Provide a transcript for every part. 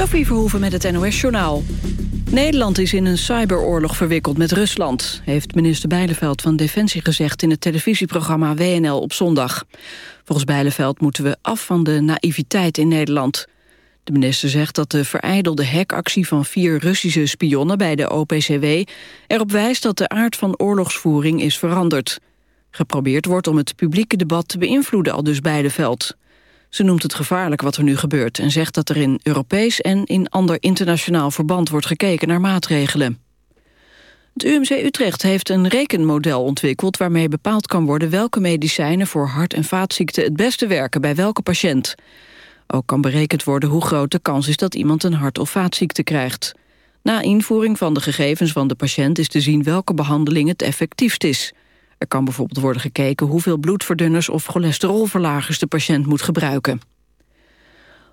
Sophie Verhoeven met het NOS-journaal. Nederland is in een cyberoorlog verwikkeld met Rusland... heeft minister Bijleveld van Defensie gezegd... in het televisieprogramma WNL op zondag. Volgens Bijleveld moeten we af van de naïviteit in Nederland. De minister zegt dat de vereidelde hackactie van vier Russische spionnen... bij de OPCW erop wijst dat de aard van oorlogsvoering is veranderd. Geprobeerd wordt om het publieke debat te beïnvloeden, al dus Bijleveld. Ze noemt het gevaarlijk wat er nu gebeurt... en zegt dat er in Europees en in ander internationaal verband wordt gekeken naar maatregelen. Het UMC Utrecht heeft een rekenmodel ontwikkeld... waarmee bepaald kan worden welke medicijnen voor hart- en vaatziekten... het beste werken bij welke patiënt. Ook kan berekend worden hoe groot de kans is dat iemand een hart- of vaatziekte krijgt. Na invoering van de gegevens van de patiënt is te zien welke behandeling het effectiefst is. Er kan bijvoorbeeld worden gekeken hoeveel bloedverdunners of cholesterolverlagers de patiënt moet gebruiken.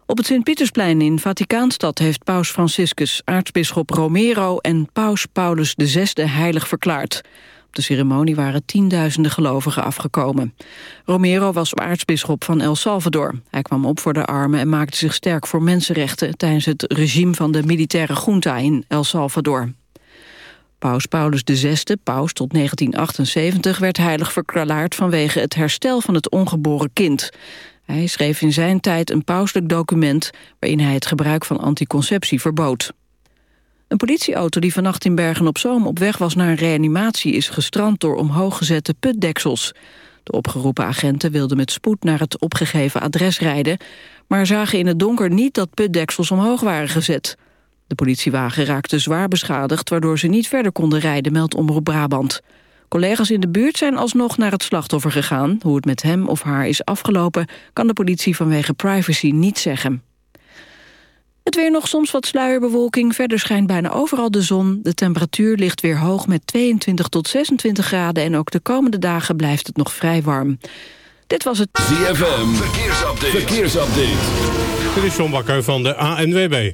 Op het Sint-Pietersplein in Vaticaanstad heeft paus Franciscus aartsbisschop Romero en paus Paulus VI heilig verklaard. Op de ceremonie waren tienduizenden gelovigen afgekomen. Romero was aartsbisschop van El Salvador. Hij kwam op voor de armen en maakte zich sterk voor mensenrechten... tijdens het regime van de militaire junta in El Salvador. Paus Paulus VI, paus tot 1978, werd heilig verklaard vanwege het herstel van het ongeboren kind. Hij schreef in zijn tijd een pauselijk document waarin hij het gebruik van anticonceptie verbood. Een politieauto die vannacht in Bergen-op-Zoom op weg was naar een reanimatie is gestrand door omhoog gezette putdeksels. De opgeroepen agenten wilden met spoed naar het opgegeven adres rijden, maar zagen in het donker niet dat putdeksels omhoog waren gezet. De politiewagen raakte zwaar beschadigd... waardoor ze niet verder konden rijden, meldt Omroep Brabant. Collega's in de buurt zijn alsnog naar het slachtoffer gegaan. Hoe het met hem of haar is afgelopen... kan de politie vanwege privacy niet zeggen. Het weer nog soms wat sluierbewolking. Verder schijnt bijna overal de zon. De temperatuur ligt weer hoog met 22 tot 26 graden... en ook de komende dagen blijft het nog vrij warm. Dit was het... ZFM, verkeersupdate. verkeersupdate. Dit is John Bakker van de ANWB.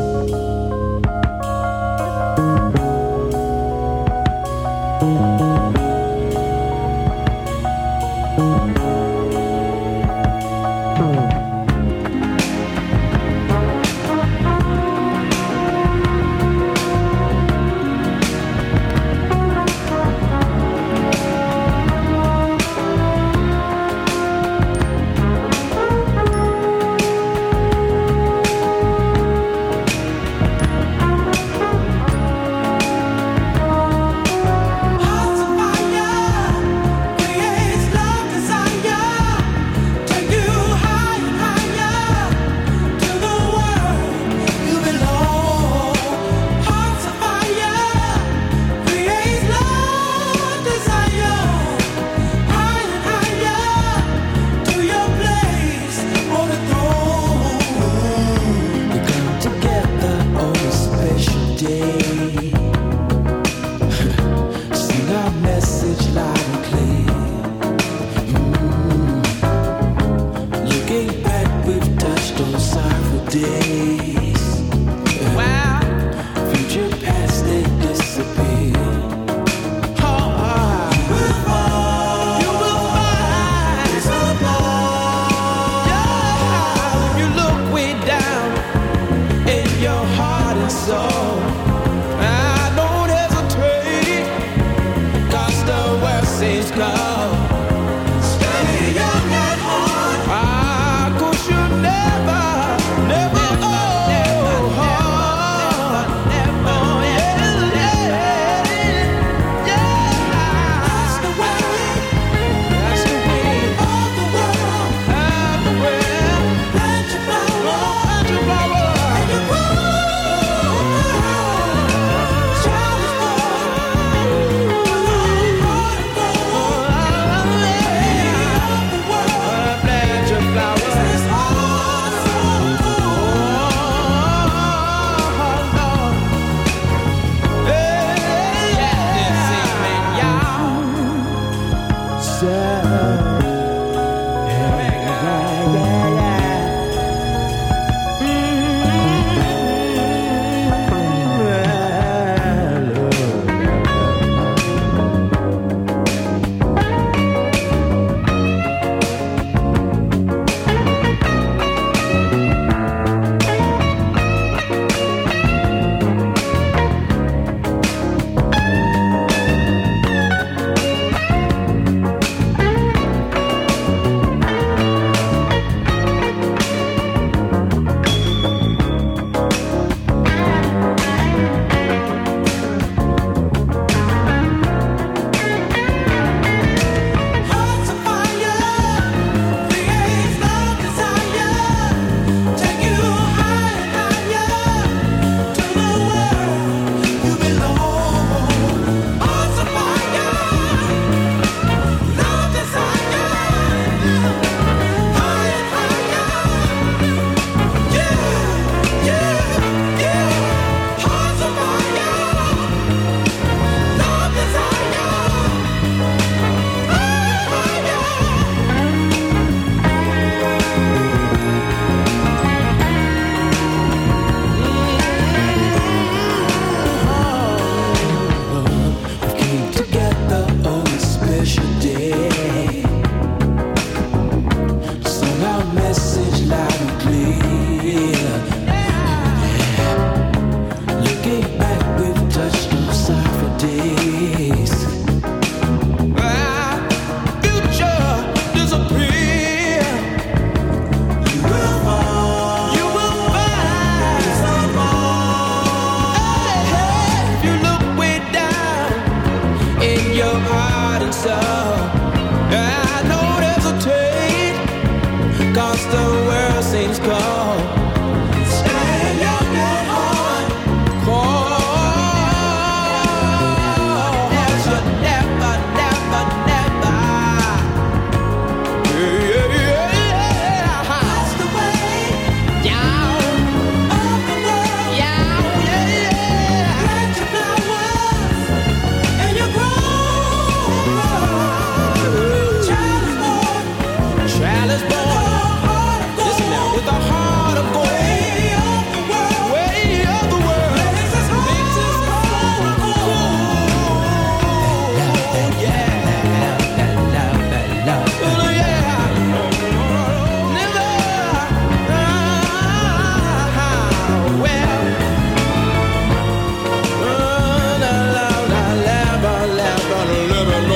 seems close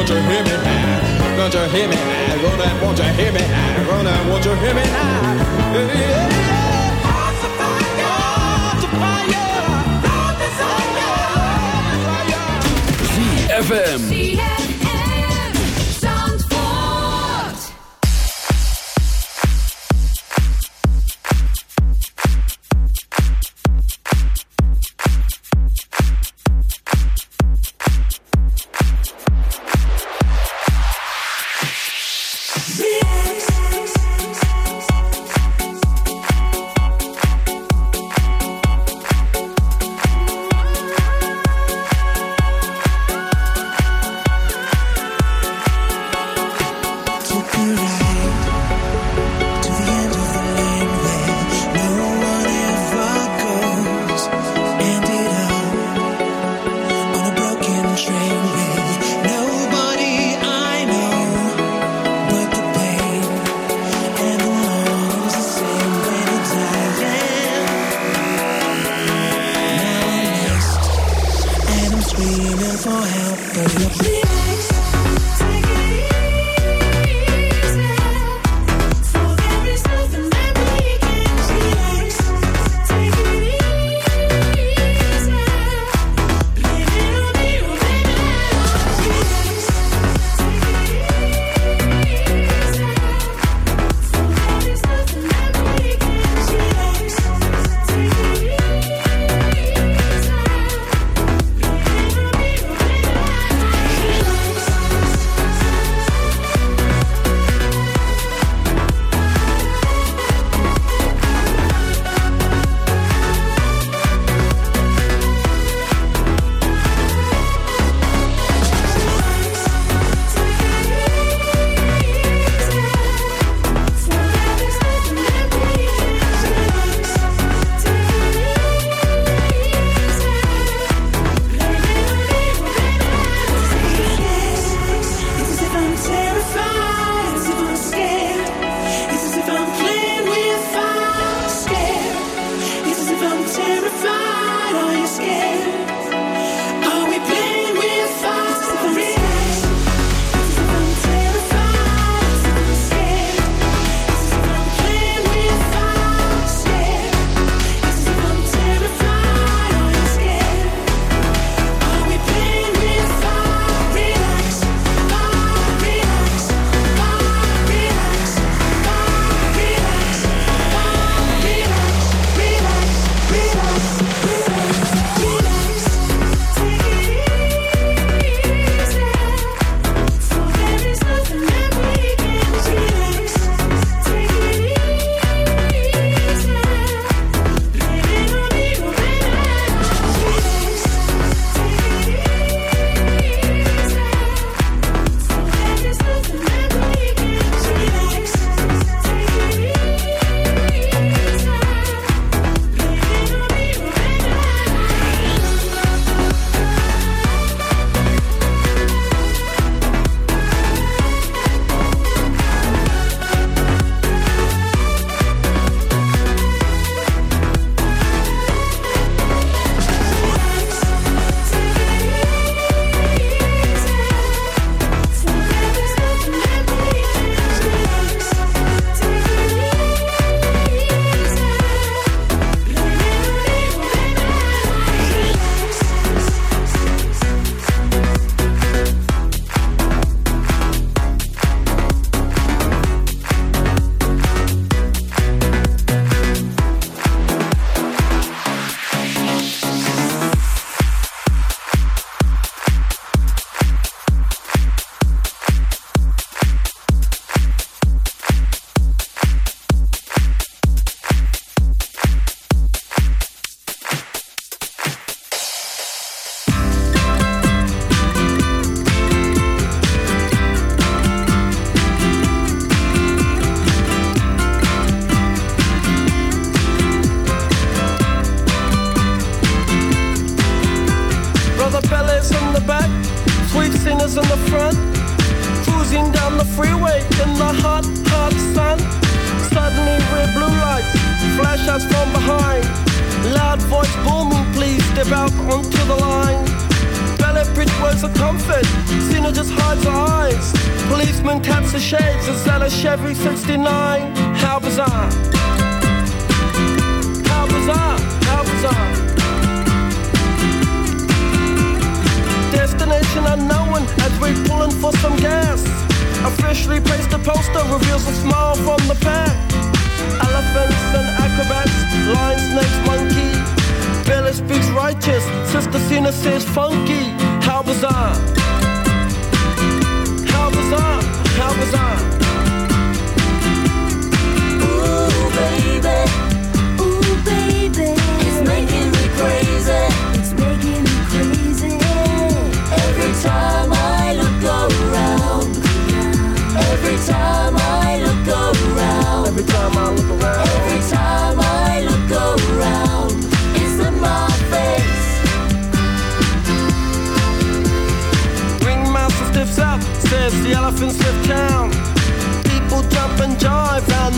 won't you hear me now? Don't you hear me now? Go down, won't you hear me now? Go down, won't you hear me now? Yeah, yeah. ZFM.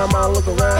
Time I look around.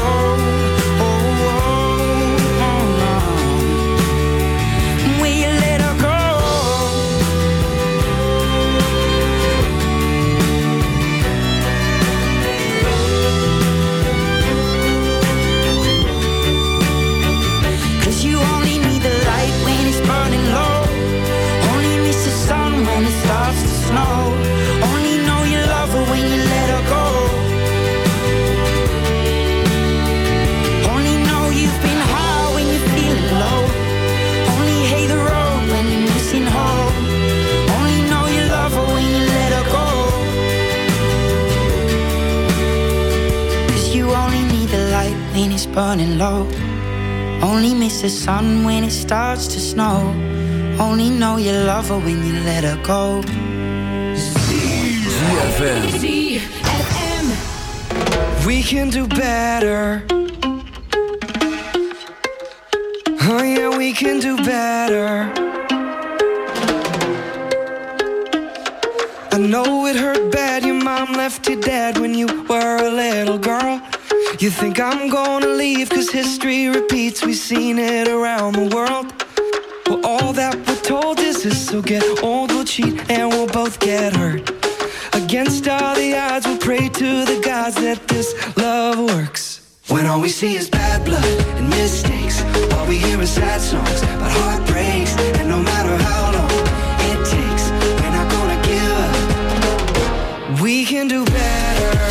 The sun when it starts to snow. Only know you love her when you let her go. ZFM. We can do better. Oh yeah, we can do better. I know it hurt bad. Your mom left you dead when you were a little girl. You think I'm gonna leave cause history repeats. We've seen it around the world. Well, all that we're told is this. So get old, we'll cheat, and we'll both get hurt. Against all the odds, we'll pray to the gods that this love works. When all we see is bad blood and mistakes, all we hear is sad songs about heartbreaks. And no matter how long it takes, we're not gonna give up. We can do better.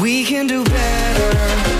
We can do better.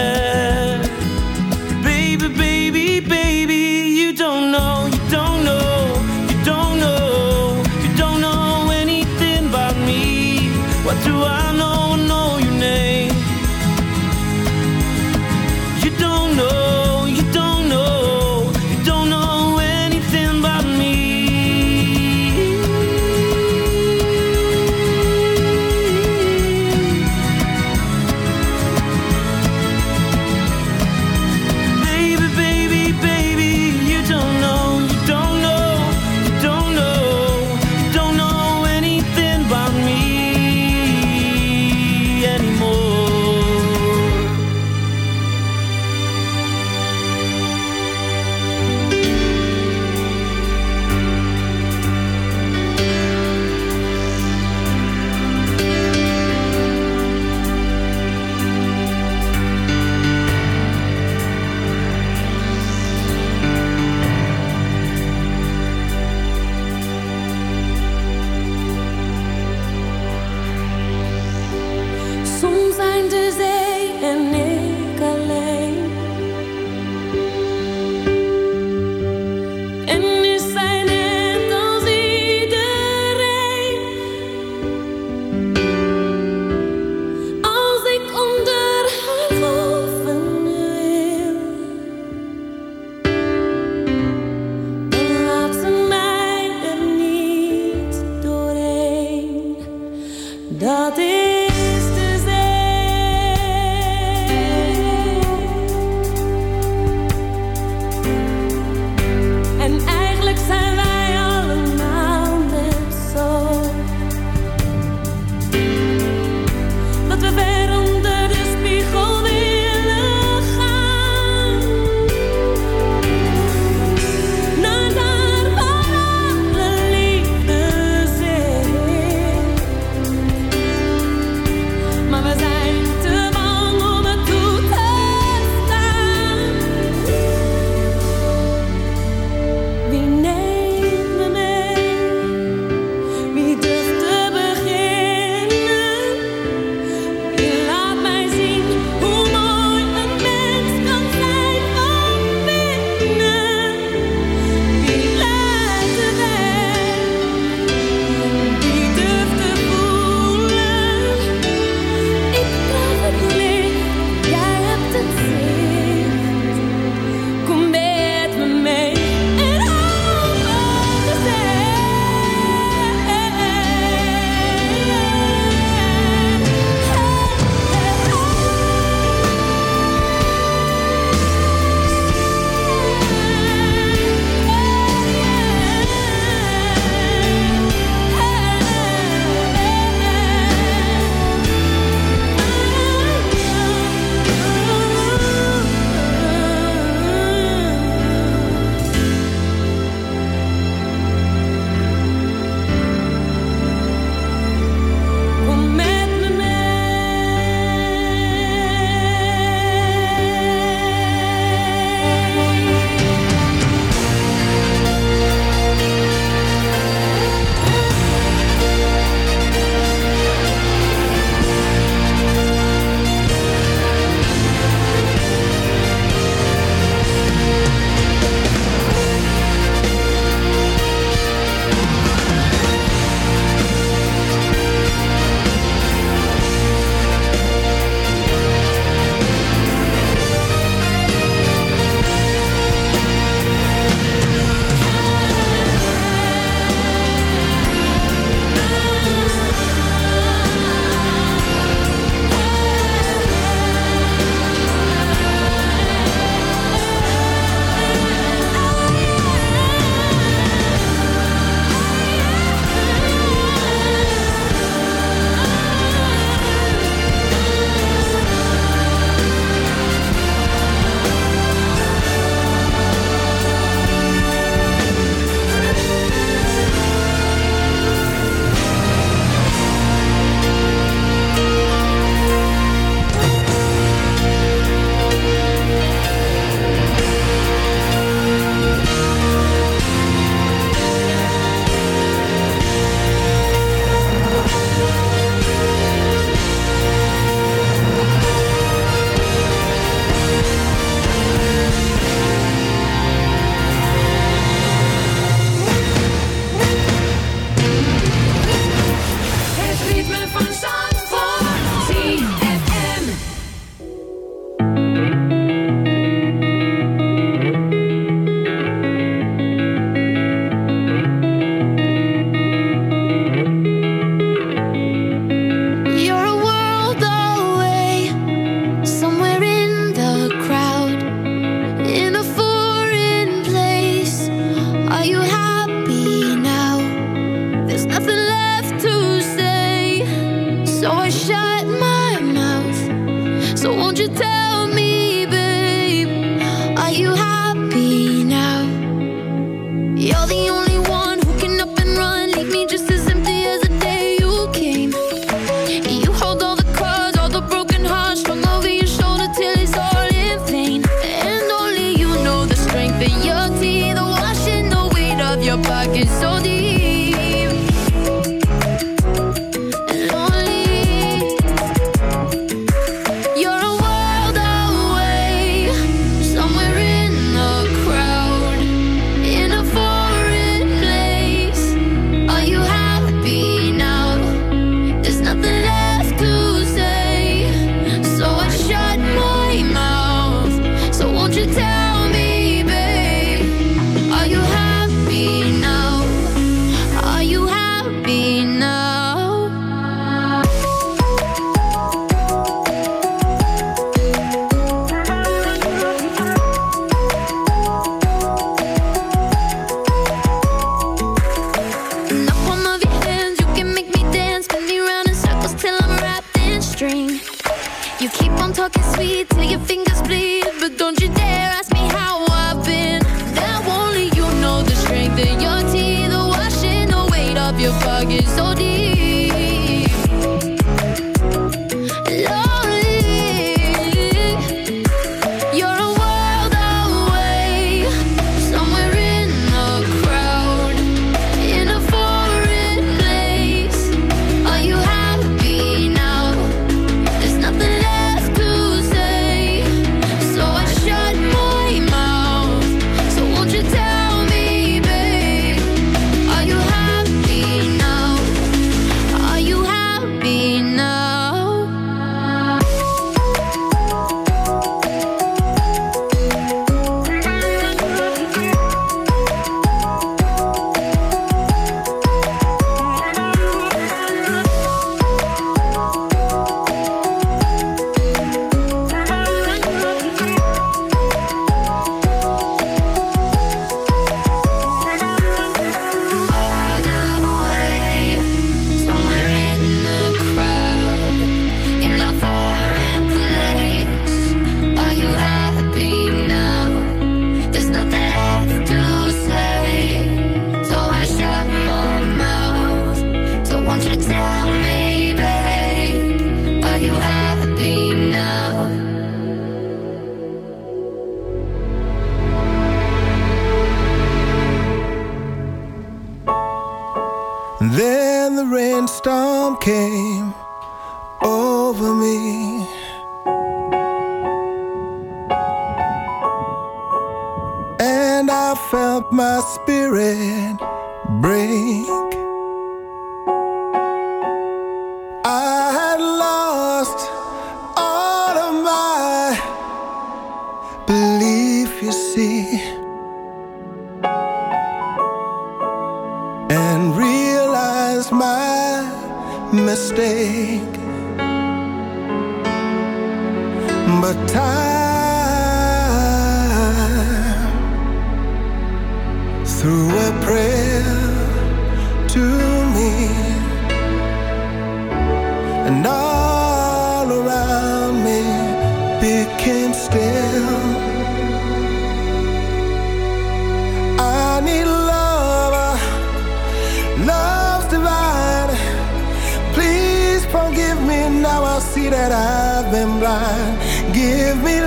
Blind. Give me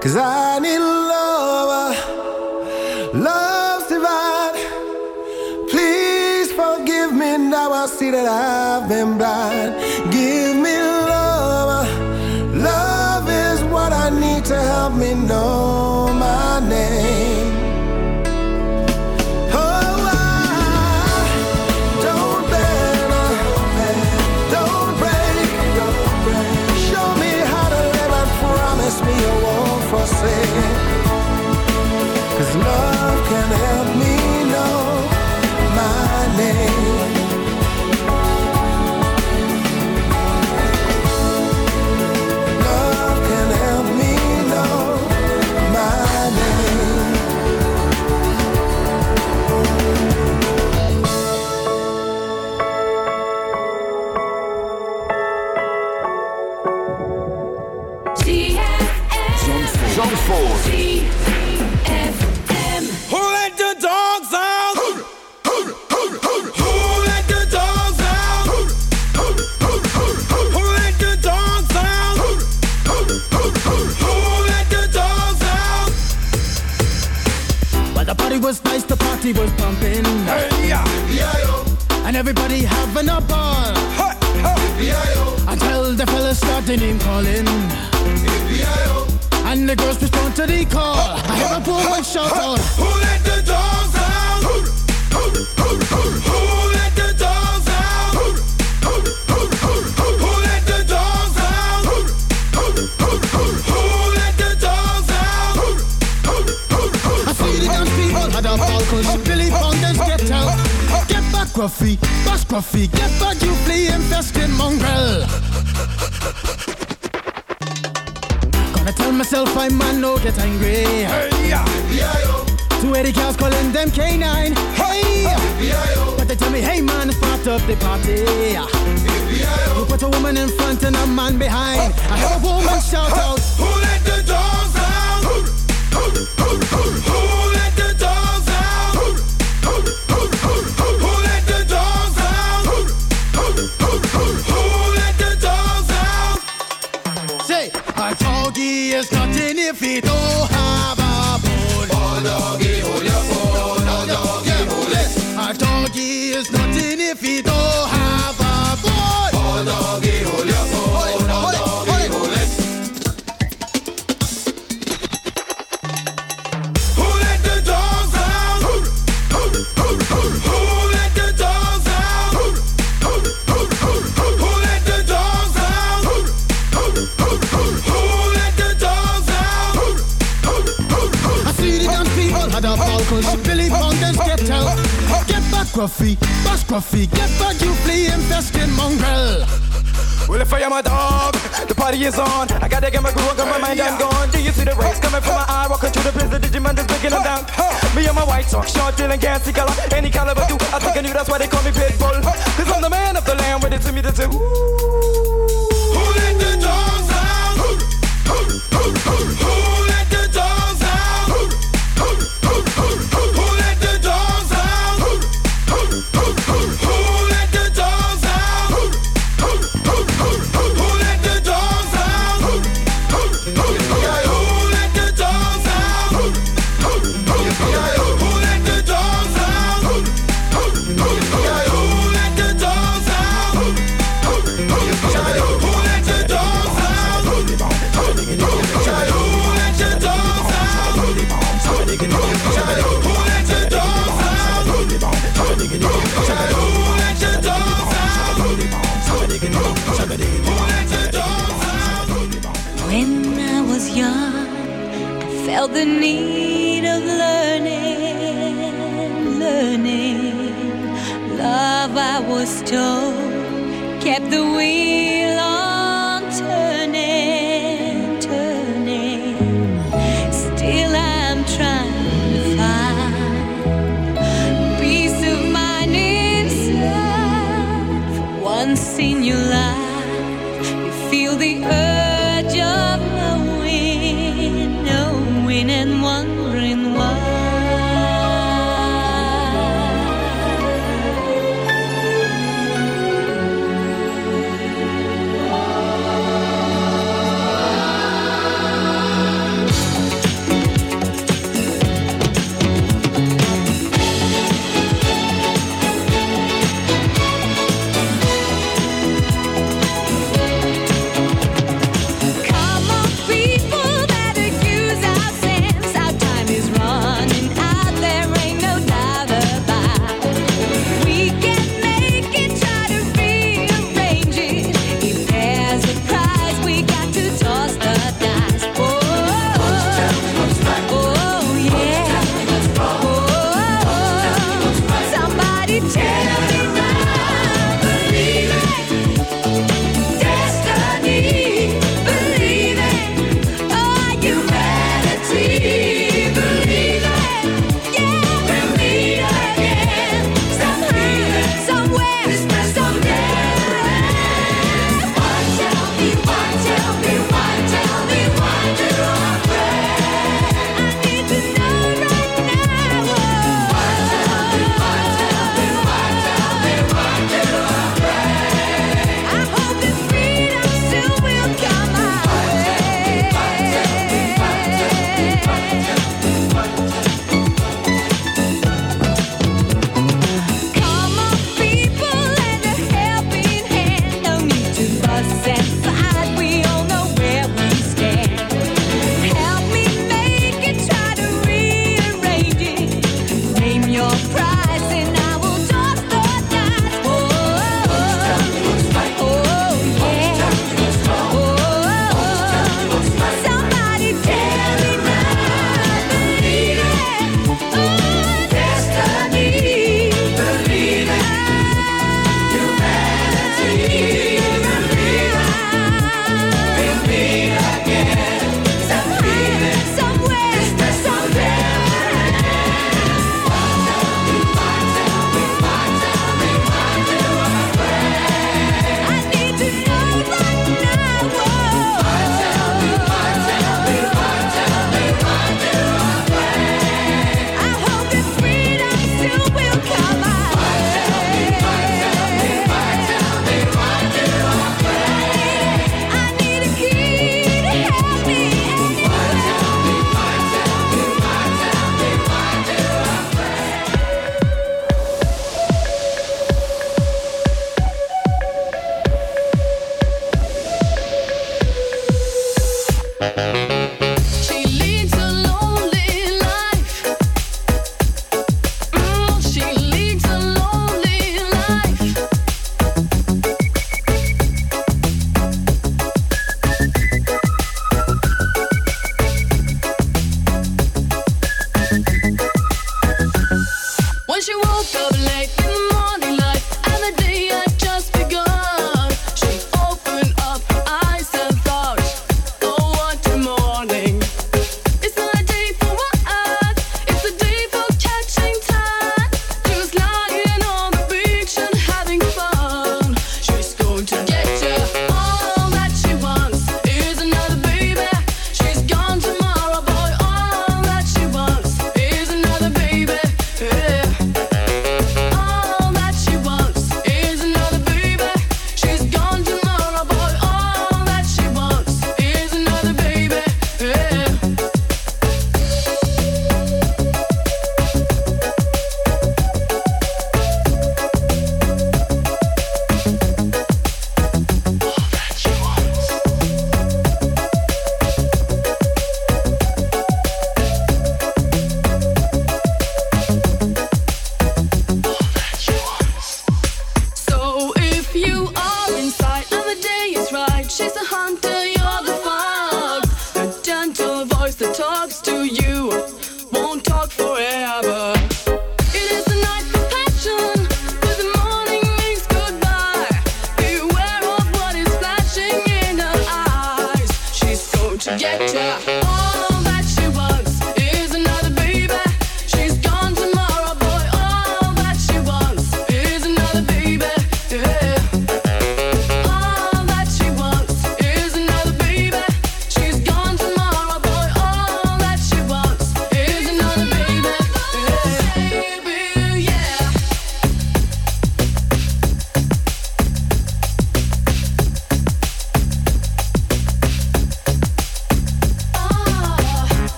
Cause I need love, uh, love's divine. Please forgive me now. I see that I've been blind. The was pumping. And everybody having a ball. Until the fellas started name calling. And the girls respond to the call. I hear a woman shout out. Who let Gruffy, bash Gruffy, get back, you flea infested mongrel. Gonna tell myself I man no get angry. Two Eddie cows calling them K9. Hey! But they tell me, hey man, it's part of the party. You put a woman in front and a man behind. I hear a woman shout out. Gruffy, bash Gruffy, get back, you flea infested mongrel. Well, if I am a dog, the party is on. I gotta get my groove on, 'cause my mind I'm gone. Do you see the rays coming from my eye? Walking through the prison, Digimon is breaking them down. Me and my white talk, short, dealing, gassy color. Any caliber, do I think I knew that's why they call me Pitbull. Cause I'm the man of the land, with it to me to say, ooh. Hurry, hurry.